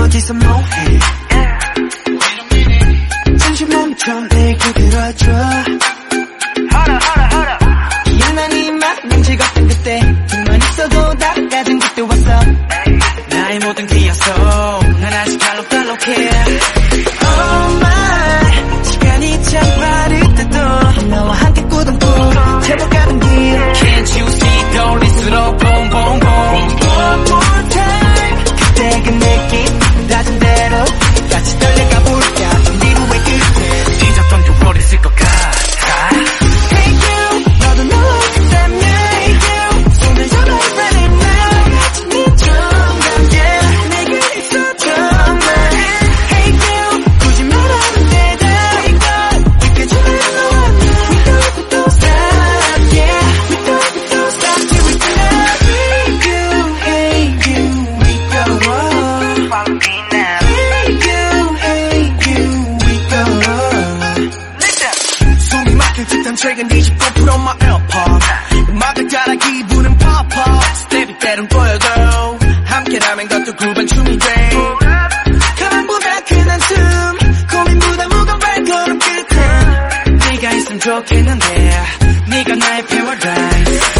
어디서 뭐해 잠시 멈춰 내 곁을 와줘 하라 하라 하라. 미안한 이말 난 즐겁던 그때 둘만 있어도 다 가진 그때 왔어. 나의 모든 막힐 듯한 최근 29% my AirPod 음악을 따라 기분은 pop-up 스텝이 때론 보여도 함께라면 그것도 굽은 춤이 돼 가만보다 큰 한숨 고민보다 무거운 발걸음 끝에 네가 있으면 좋겠는데 네가 나의 페워드